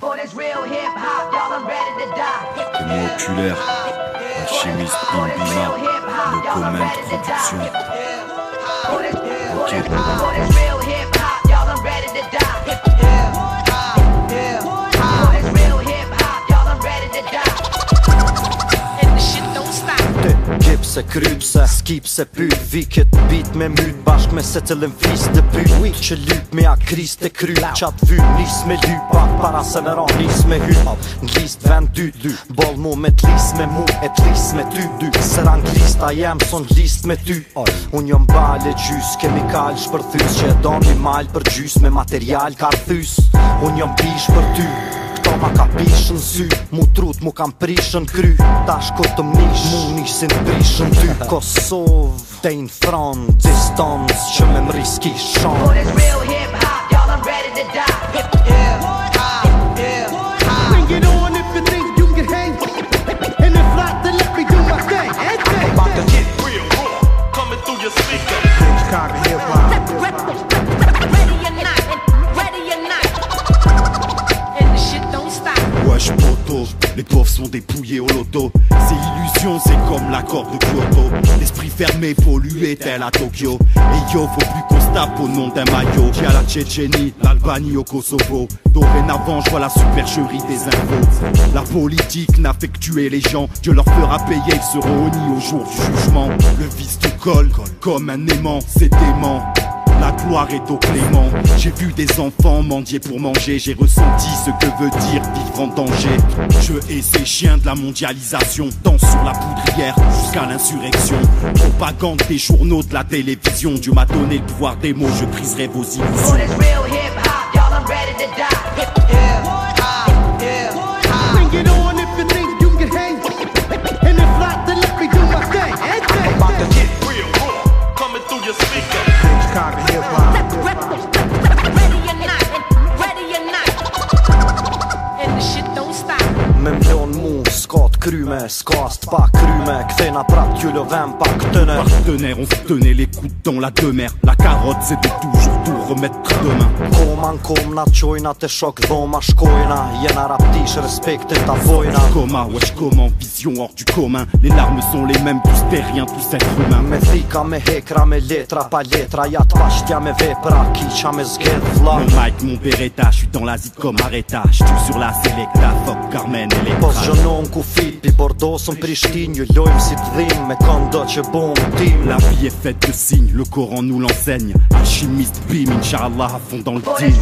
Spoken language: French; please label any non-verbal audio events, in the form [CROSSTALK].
Témoin oculaire, alchimiste Bimbima, le Comment Production. Ok. se krypse Skip se pyt Viket bit me myt Bashk me se të lëmfis të pyt oui. Që lyp me akris të kry Qat vy nis me lyp Pak para se në ran nis me hyp Nglist vend dy dy. Bol mu me t'lis me mu E t'lis me ty dy. Se ran glist a jem son list me ty. Unë jom bale gjys Kemikal shpërthys Që e do një mal për gjys Me material karthys. Unë jom bish për ty Këto ma ka pishën sy. Mu trut mu kam prishën kry Ta shko të mish Mu nishin prishën ty. [LAUGHS] Kosovë Te in front Distance Që me më riski shon For this real hip hop, Les pauvres sont dépouillés au loto. C'est illusion, c'est comme l'accord de Kyoto. L'esprit fermé, pollué tel à Tokyo. Et yo, faut plus qu'on se tape au nom d'un maillot. A la Tchétchénie, l'Albanie au Kosovo. Dorénavant, je vois la supercherie des infos. La politique n'a fait que tuer les gens. Dieu leur fera payer, ils seront honnis au jour du jugement. Le vice du col, comme un aimant, c'est dément la gloire est au clément. J'ai vu des enfants mendier pour manger. J'ai ressenti ce que veut dire vivre en danger. Je hais ces chiens de la mondialisation. Danse sur la poudrière jusqu'à l'insurrection. Propagande des journaux, de la télévision. Dieu m'a donné le pouvoir des mots. Je briserai vos illusions. S'ka t'kryme, s'ka s't'pa kryme Kthena prap t'ju vem pa këtëne Partenaires, on se tenait les coudes dans la demeure. La carotte, c'était toujours tout remettre demain. Koma n'kom na t'qojna të shok dhoma shkojna Jena raptish respektin ta vojna wesh vision hors du commun. Les larmes sont les mêmes, tous terriens, tous êtres humains. Me thika me hekra me letra pa letra Ja t'pashtja me vepra Kiqa me zgedh vlla Mon mic, mon beretta, je suis dans la zit comme Areta. Je sur la Selecta, fuck Carmen et les Po trash. zgjënon ku fit pi Bordosën Prishtin Ju lojmë si t'dhim me kondo që bom tim La vie est faite de signes, le Coran nous l'enseigne. Alchimiste, dream, inshallah, à fond dans le deal.